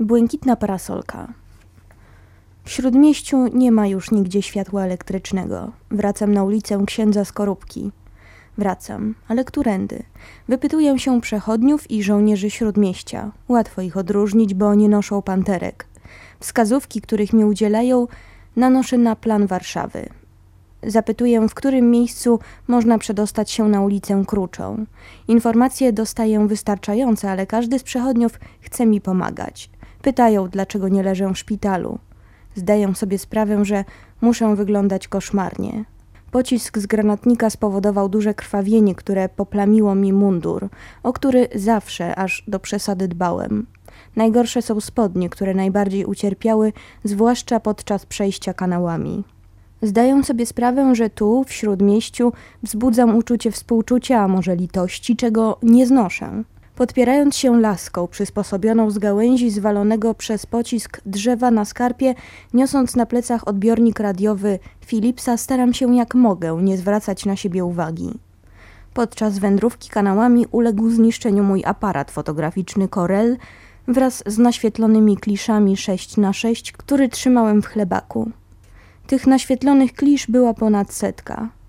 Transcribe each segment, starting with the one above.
Błękitna parasolka. W śródmieściu nie ma już nigdzie światła elektrycznego. Wracam na ulicę księdza Skorupki. Wracam, ale którędy? Wypytuję się przechodniów i żołnierzy śródmieścia. Łatwo ich odróżnić, bo nie noszą panterek. Wskazówki, których mi udzielają, nanoszę na plan Warszawy. Zapytuję, w którym miejscu można przedostać się na ulicę Kruczą. Informacje dostaję wystarczające, ale każdy z przechodniów chce mi pomagać. Pytają, dlaczego nie leżę w szpitalu. Zdaję sobie sprawę, że muszę wyglądać koszmarnie. Pocisk z granatnika spowodował duże krwawienie, które poplamiło mi mundur, o który zawsze aż do przesady dbałem. Najgorsze są spodnie, które najbardziej ucierpiały, zwłaszcza podczas przejścia kanałami. Zdaję sobie sprawę, że tu, w śródmieściu, wzbudzam uczucie współczucia, a może litości, czego nie znoszę. Podpierając się laską przysposobioną z gałęzi zwalonego przez pocisk drzewa na skarpie, niosąc na plecach odbiornik radiowy Philipsa, staram się jak mogę nie zwracać na siebie uwagi. Podczas wędrówki kanałami uległ zniszczeniu mój aparat fotograficzny Corel wraz z naświetlonymi kliszami 6 na 6 który trzymałem w chlebaku. Tych naświetlonych klisz była ponad setka.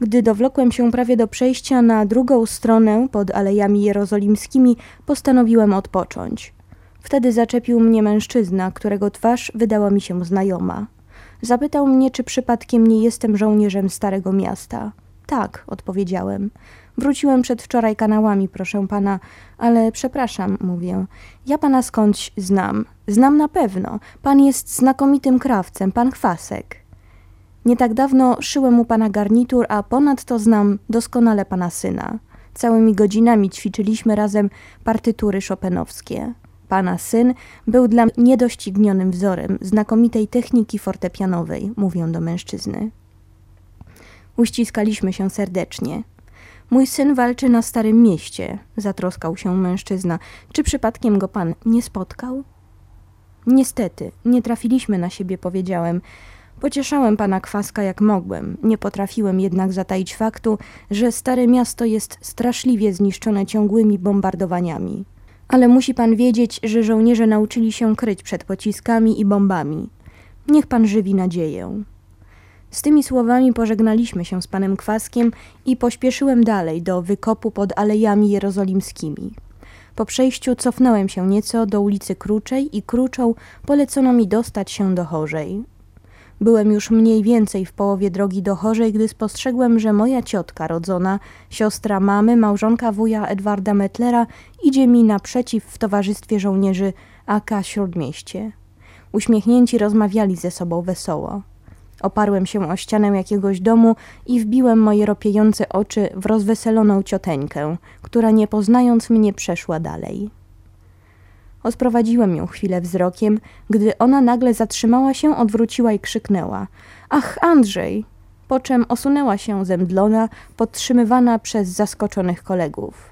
Gdy dowlokłem się prawie do przejścia na drugą stronę pod alejami jerozolimskimi, postanowiłem odpocząć. Wtedy zaczepił mnie mężczyzna, którego twarz wydała mi się znajoma. Zapytał mnie, czy przypadkiem nie jestem żołnierzem Starego Miasta. Tak, odpowiedziałem. Wróciłem przedwczoraj kanałami, proszę pana, ale przepraszam, mówię. Ja pana skądś znam. Znam na pewno. Pan jest znakomitym krawcem, pan Chwasek. Nie tak dawno szyłem u pana garnitur, a ponadto znam doskonale pana syna. Całymi godzinami ćwiczyliśmy razem partytury szopenowskie. Pana syn był dla mnie niedoścignionym wzorem znakomitej techniki fortepianowej, mówią do mężczyzny. Uściskaliśmy się serdecznie. Mój syn walczy na Starym Mieście, zatroskał się mężczyzna. Czy przypadkiem go pan nie spotkał? Niestety, nie trafiliśmy na siebie, powiedziałem. Pocieszałem pana Kwaska jak mogłem, nie potrafiłem jednak zataić faktu, że Stare Miasto jest straszliwie zniszczone ciągłymi bombardowaniami. Ale musi pan wiedzieć, że żołnierze nauczyli się kryć przed pociskami i bombami. Niech pan żywi nadzieję. Z tymi słowami pożegnaliśmy się z panem Kwaskiem i pośpieszyłem dalej do wykopu pod alejami jerozolimskimi. Po przejściu cofnąłem się nieco do ulicy Kruczej i Kruczą polecono mi dostać się do Chorzej. Byłem już mniej więcej w połowie drogi do Chorzej, gdy spostrzegłem, że moja ciotka rodzona, siostra mamy, małżonka wuja Edwarda Metlera idzie mi naprzeciw w towarzystwie żołnierzy AK Śródmieście. Uśmiechnięci rozmawiali ze sobą wesoło. Oparłem się o ścianę jakiegoś domu i wbiłem moje ropiejące oczy w rozweseloną cioteńkę, która nie poznając mnie przeszła dalej. Odprowadziłem ją chwilę wzrokiem, gdy ona nagle zatrzymała się, odwróciła i krzyknęła: Ach, Andrzej! Po czym osunęła się zemdlona, podtrzymywana przez zaskoczonych kolegów.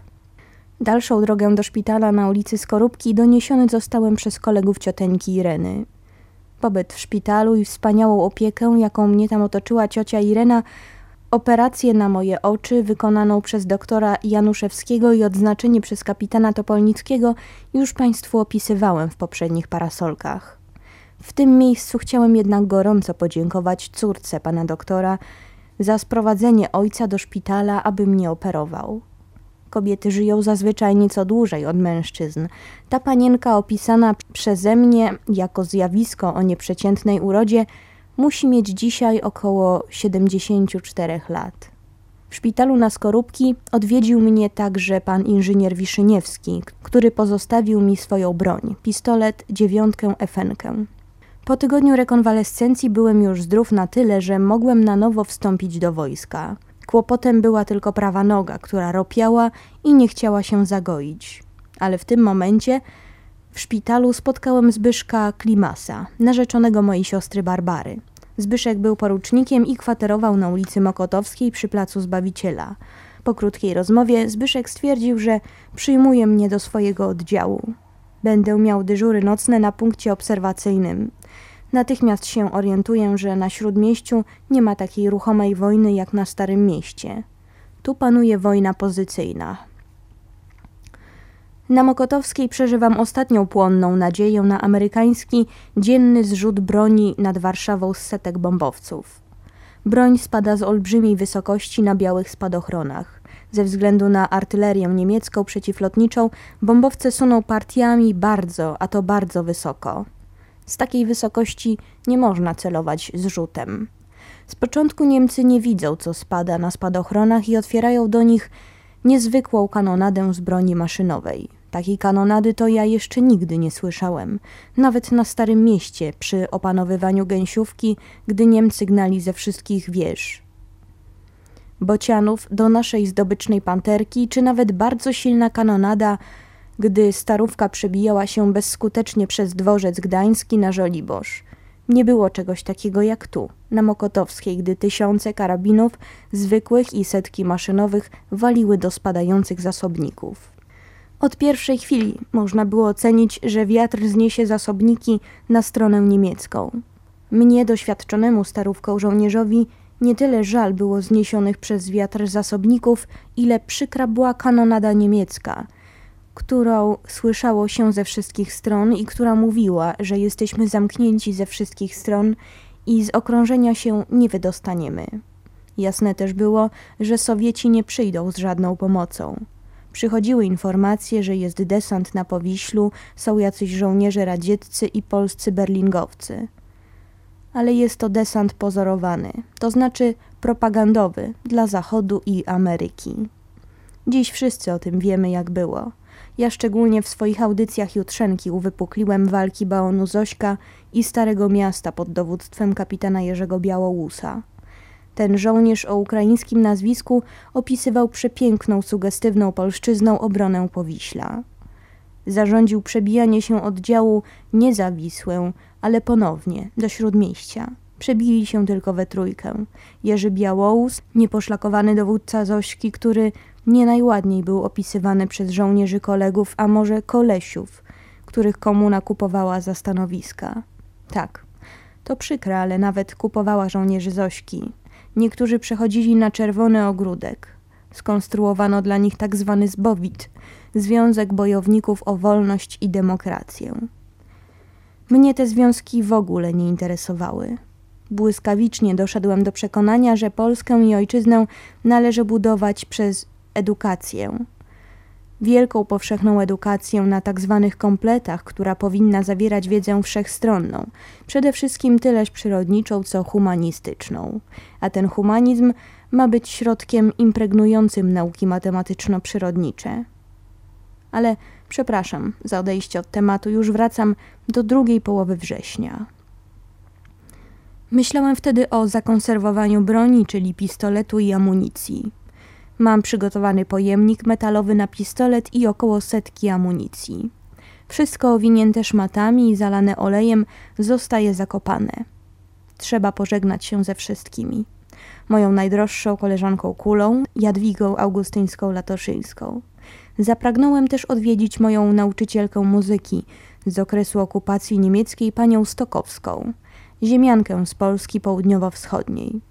Dalszą drogę do szpitala na ulicy Skorupki doniesiony zostałem przez kolegów cioteńki Ireny. Pobyt w szpitalu i wspaniałą opiekę, jaką mnie tam otoczyła ciocia Irena, Operację na moje oczy wykonaną przez doktora Januszewskiego i odznaczenie przez kapitana Topolnickiego już Państwu opisywałem w poprzednich parasolkach. W tym miejscu chciałem jednak gorąco podziękować córce pana doktora za sprowadzenie ojca do szpitala, aby mnie operował. Kobiety żyją zazwyczaj nieco dłużej od mężczyzn. Ta panienka opisana przeze mnie jako zjawisko o nieprzeciętnej urodzie musi mieć dzisiaj około 74 lat. W szpitalu na Skorupki odwiedził mnie także pan inżynier Wiszyniewski, który pozostawił mi swoją broń, pistolet, dziewiątkę Efenkę. Po tygodniu rekonwalescencji byłem już zdrów na tyle, że mogłem na nowo wstąpić do wojska. Kłopotem była tylko prawa noga, która ropiała i nie chciała się zagoić. Ale w tym momencie w szpitalu spotkałem Zbyszka Klimasa, narzeczonego mojej siostry Barbary. Zbyszek był porucznikiem i kwaterował na ulicy Mokotowskiej przy placu Zbawiciela. Po krótkiej rozmowie Zbyszek stwierdził, że przyjmuje mnie do swojego oddziału. Będę miał dyżury nocne na punkcie obserwacyjnym. Natychmiast się orientuję, że na śródmieściu nie ma takiej ruchomej wojny jak na Starym Mieście. Tu panuje wojna pozycyjna. Na Mokotowskiej przeżywam ostatnią płonną nadzieję na amerykański dzienny zrzut broni nad Warszawą z setek bombowców. Broń spada z olbrzymiej wysokości na białych spadochronach. Ze względu na artylerię niemiecką przeciwlotniczą, bombowce suną partiami bardzo, a to bardzo wysoko. Z takiej wysokości nie można celować zrzutem. Z początku Niemcy nie widzą, co spada na spadochronach i otwierają do nich niezwykłą kanonadę z broni maszynowej. Takiej kanonady to ja jeszcze nigdy nie słyszałem. Nawet na Starym Mieście, przy opanowywaniu gęsiówki, gdy Niemcy gnali ze wszystkich wież. Bocianów do naszej zdobycznej panterki, czy nawet bardzo silna kanonada, gdy starówka przebijała się bezskutecznie przez dworzec gdański na Żoliborz. Nie było czegoś takiego jak tu, na Mokotowskiej, gdy tysiące karabinów zwykłych i setki maszynowych waliły do spadających zasobników. Od pierwszej chwili można było ocenić, że wiatr zniesie zasobniki na stronę niemiecką. Mnie, doświadczonemu starówką żołnierzowi, nie tyle żal było zniesionych przez wiatr zasobników, ile przykra była kanonada niemiecka, którą słyszało się ze wszystkich stron i która mówiła, że jesteśmy zamknięci ze wszystkich stron i z okrążenia się nie wydostaniemy. Jasne też było, że Sowieci nie przyjdą z żadną pomocą. Przychodziły informacje, że jest desant na Powiślu, są jacyś żołnierze radzieccy i polscy berlingowcy. Ale jest to desant pozorowany, to znaczy propagandowy dla Zachodu i Ameryki. Dziś wszyscy o tym wiemy, jak było. Ja szczególnie w swoich audycjach Jutrzenki uwypukliłem walki Baonu Zośka i Starego Miasta pod dowództwem kapitana Jerzego Białołusa. Ten żołnierz o ukraińskim nazwisku opisywał przepiękną, sugestywną polszczyzną obronę Powiśla. Zarządził przebijanie się oddziału nie za Wisłę, ale ponownie do Śródmieścia. Przebili się tylko we trójkę. Jerzy Białołus, nieposzlakowany dowódca Zośki, który nie najładniej był opisywany przez żołnierzy kolegów, a może kolesiów, których komuna kupowała za stanowiska. Tak, to przykre, ale nawet kupowała żołnierzy Zośki. Niektórzy przechodzili na czerwony ogródek. Skonstruowano dla nich tak zwany zbowit, Związek Bojowników o Wolność i Demokrację. Mnie te związki w ogóle nie interesowały. Błyskawicznie doszedłem do przekonania, że Polskę i ojczyznę należy budować przez edukację. Wielką powszechną edukację na tak zwanych kompletach, która powinna zawierać wiedzę wszechstronną, przede wszystkim tyleż przyrodniczą, co humanistyczną. A ten humanizm ma być środkiem impregnującym nauki matematyczno-przyrodnicze. Ale przepraszam za odejście od tematu, już wracam do drugiej połowy września. Myślałem wtedy o zakonserwowaniu broni, czyli pistoletu i amunicji. Mam przygotowany pojemnik metalowy na pistolet i około setki amunicji. Wszystko owinięte szmatami i zalane olejem zostaje zakopane. Trzeba pożegnać się ze wszystkimi. Moją najdroższą koleżanką Kulą, Jadwigą Augustyńską Latoszyńską. Zapragnąłem też odwiedzić moją nauczycielkę muzyki z okresu okupacji niemieckiej, panią Stokowską, ziemiankę z Polski południowo-wschodniej.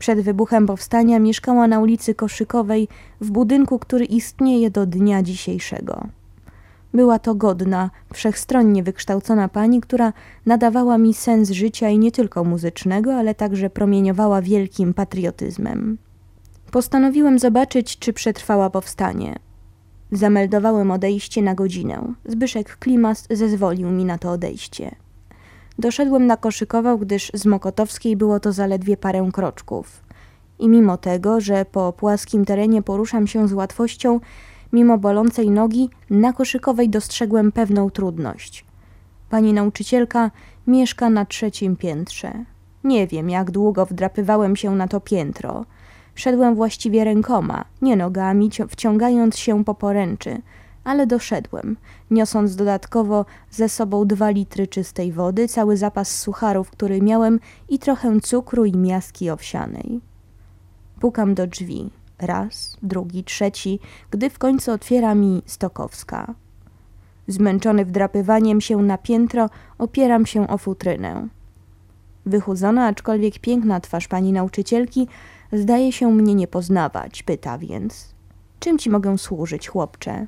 Przed wybuchem powstania mieszkała na ulicy Koszykowej w budynku, który istnieje do dnia dzisiejszego. Była to godna, wszechstronnie wykształcona pani, która nadawała mi sens życia i nie tylko muzycznego, ale także promieniowała wielkim patriotyzmem. Postanowiłem zobaczyć, czy przetrwała powstanie. Zameldowałem odejście na godzinę. Zbyszek Klimas zezwolił mi na to odejście. Doszedłem na Koszykował, gdyż z Mokotowskiej było to zaledwie parę kroczków. I mimo tego, że po płaskim terenie poruszam się z łatwością, mimo bolącej nogi, na Koszykowej dostrzegłem pewną trudność. Pani nauczycielka mieszka na trzecim piętrze. Nie wiem, jak długo wdrapywałem się na to piętro. Szedłem właściwie rękoma, nie nogami, wciągając się po poręczy – ale doszedłem, niosąc dodatkowo ze sobą dwa litry czystej wody, cały zapas sucharów, który miałem i trochę cukru i miaski owsianej. Pukam do drzwi. Raz, drugi, trzeci, gdy w końcu otwiera mi Stokowska. Zmęczony wdrapywaniem się na piętro, opieram się o futrynę. Wychudzona, aczkolwiek piękna twarz pani nauczycielki zdaje się mnie nie poznawać, pyta więc. Czym ci mogę służyć, chłopcze?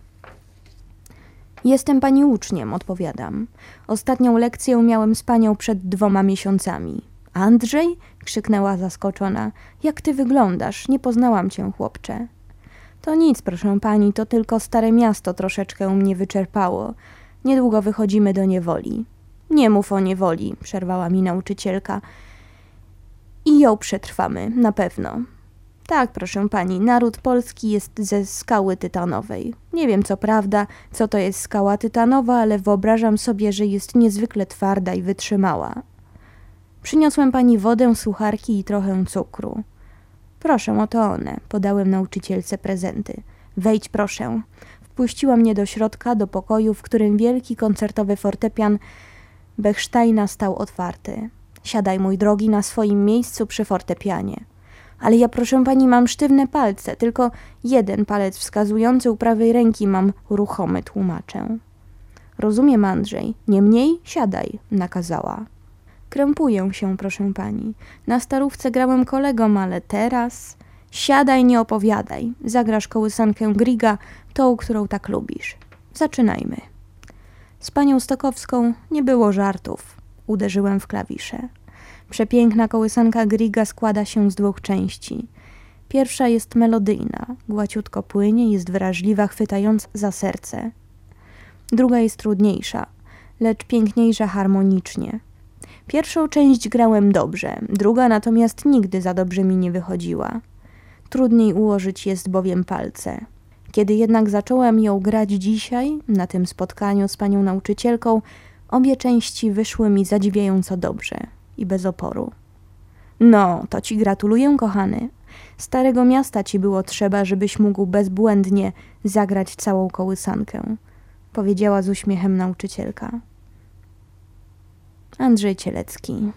Jestem pani uczniem, odpowiadam. Ostatnią lekcję miałem z panią przed dwoma miesiącami. Andrzej? krzyknęła zaskoczona. Jak ty wyglądasz? Nie poznałam cię, chłopcze. To nic, proszę pani, to tylko stare miasto troszeczkę mnie wyczerpało. Niedługo wychodzimy do niewoli. Nie mów o niewoli, przerwała mi nauczycielka. I ją przetrwamy, na pewno. Tak, proszę pani, naród polski jest ze skały tytanowej. Nie wiem co prawda, co to jest skała tytanowa, ale wyobrażam sobie, że jest niezwykle twarda i wytrzymała. Przyniosłem pani wodę, sucharki i trochę cukru. Proszę, oto one. Podałem nauczycielce prezenty. Wejdź, proszę. Wpuściła mnie do środka, do pokoju, w którym wielki koncertowy fortepian Bechsteina stał otwarty. Siadaj, mój drogi, na swoim miejscu przy fortepianie. Ale ja, proszę pani, mam sztywne palce, tylko jeden palec wskazujący u prawej ręki mam ruchomy, tłumaczę. Rozumiem, Andrzej. Niemniej siadaj, nakazała. Krępuję się, proszę pani. Na starówce grałem kolegom, ale teraz... Siadaj, nie opowiadaj. Zagrasz kołysankę Griga, tą, którą tak lubisz. Zaczynajmy. Z panią Stokowską nie było żartów. Uderzyłem w klawisze. Przepiękna kołysanka Griga składa się z dwóch części. Pierwsza jest melodyjna, głaciutko płynie, jest wrażliwa, chwytając za serce. Druga jest trudniejsza, lecz piękniejsza harmonicznie. Pierwszą część grałem dobrze, druga natomiast nigdy za dobrze mi nie wychodziła. Trudniej ułożyć jest bowiem palce. Kiedy jednak zacząłem ją grać dzisiaj, na tym spotkaniu z panią nauczycielką, obie części wyszły mi zadziwiająco dobrze i bez oporu. No, to ci gratuluję, kochany. Starego miasta ci było trzeba, żebyś mógł bezbłędnie zagrać całą kołysankę, powiedziała z uśmiechem nauczycielka. Andrzej Cielecki